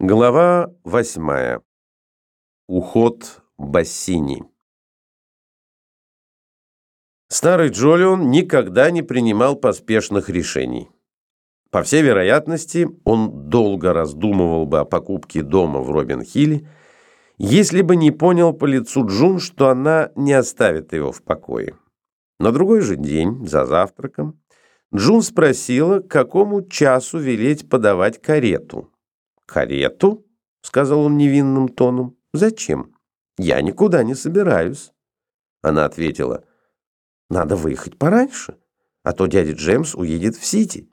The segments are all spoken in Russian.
Глава восьмая. Уход Бассини. Старый Джолион никогда не принимал поспешных решений. По всей вероятности, он долго раздумывал бы о покупке дома в Робин-Хилле, если бы не понял по лицу Джун, что она не оставит его в покое. На другой же день, за завтраком, Джун спросила, к какому часу велеть подавать карету. «Карету?» — сказал он невинным тоном. «Зачем? Я никуда не собираюсь». Она ответила, «Надо выехать пораньше, а то дядя Джемс уедет в Сити».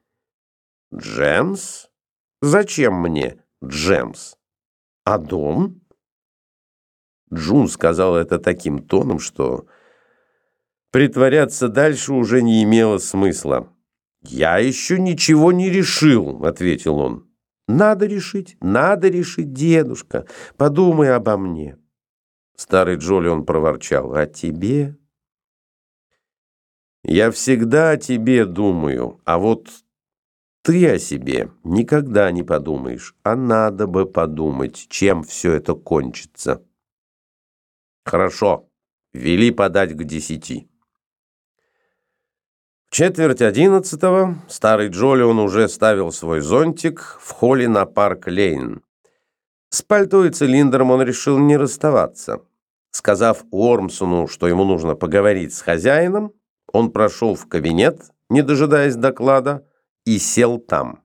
«Джемс? Зачем мне Джемс? А дом?» Джун сказал это таким тоном, что притворяться дальше уже не имело смысла. «Я еще ничего не решил», — ответил он. Надо решить, надо решить, дедушка. Подумай обо мне. Старый Джолион проворчал. А тебе? Я всегда о тебе думаю, а вот ты о себе никогда не подумаешь, а надо бы подумать, чем все это кончится. Хорошо, вели подать к десяти четверть одиннадцатого старый Джолион уже ставил свой зонтик в холле на парк Лейн. С пальто и цилиндром он решил не расставаться. Сказав Уормсону, что ему нужно поговорить с хозяином, он прошел в кабинет, не дожидаясь доклада, и сел там.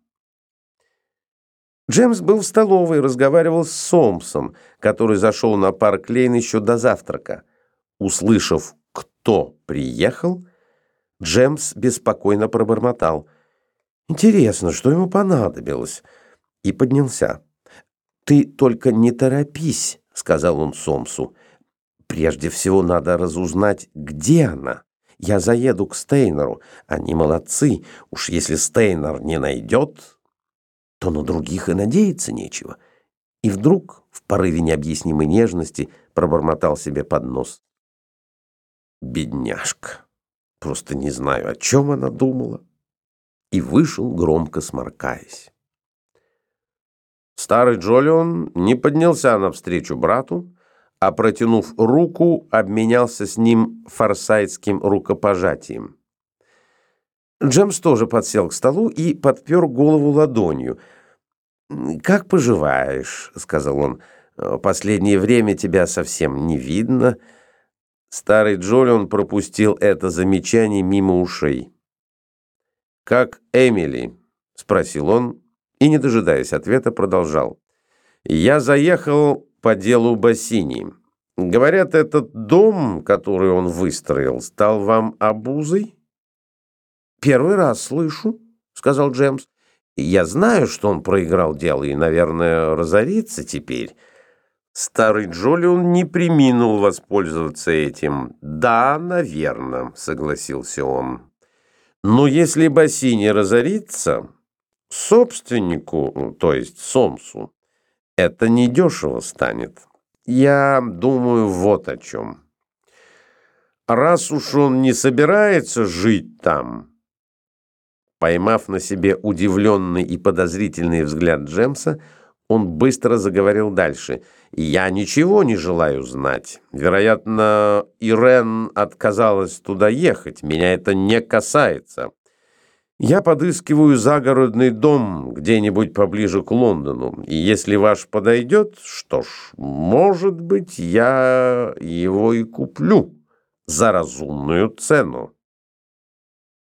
Джеймс был в столовой и разговаривал с Сомсом, который зашел на парк Лейн еще до завтрака. Услышав, кто приехал, Джемс беспокойно пробормотал. «Интересно, что ему понадобилось?» И поднялся. «Ты только не торопись», — сказал он Сомсу. «Прежде всего надо разузнать, где она. Я заеду к Стейнеру. Они молодцы. Уж если Стейнер не найдет, то на других и надеяться нечего». И вдруг, в порыве необъяснимой нежности, пробормотал себе под нос. «Бедняжка». Просто не знаю, о чем она думала. И вышел, громко сморкаясь. Старый Джолион не поднялся навстречу брату, а, протянув руку, обменялся с ним форсайтским рукопожатием. Джемс тоже подсел к столу и подпер голову ладонью. «Как поживаешь?» — сказал он. «Последнее время тебя совсем не видно». Старый Джолион пропустил это замечание мимо ушей. «Как Эмили?» — спросил он, и, не дожидаясь ответа, продолжал. «Я заехал по делу Бассини. Говорят, этот дом, который он выстроил, стал вам обузой?» «Первый раз слышу», — сказал Джемс. «Я знаю, что он проиграл дело и, наверное, разорится теперь». Старый Джолион не приминул воспользоваться этим. «Да, наверное», — согласился он. «Но если Бассини разорится, собственнику, то есть Сомсу, это недешево станет. Я думаю вот о чем. Раз уж он не собирается жить там...» Поймав на себе удивленный и подозрительный взгляд Джемса, он быстро заговорил дальше. «Я ничего не желаю знать. Вероятно, Ирен отказалась туда ехать. Меня это не касается. Я подыскиваю загородный дом где-нибудь поближе к Лондону. И если ваш подойдет, что ж, может быть, я его и куплю за разумную цену».